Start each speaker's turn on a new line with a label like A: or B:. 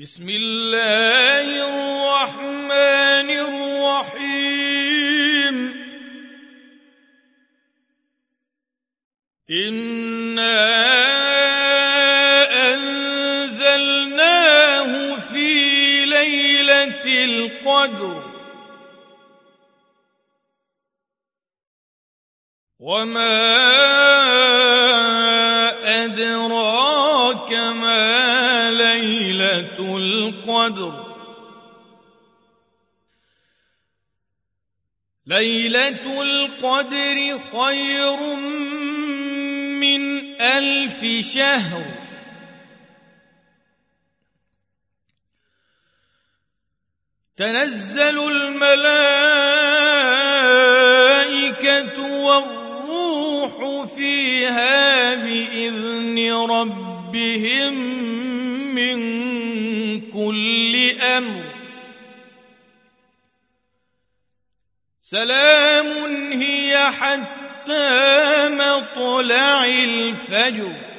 A: بسم الله الرحمن الرحيم. إنا أنزلناه في ليلة القدر. وما أدراك ما ليلة القدر. ليلة القدر خير من ألف شهر. تنزل الملائكة والروح فيها بإذن ربهم من كل أمر. سلام هي حتى مطلع الفجر.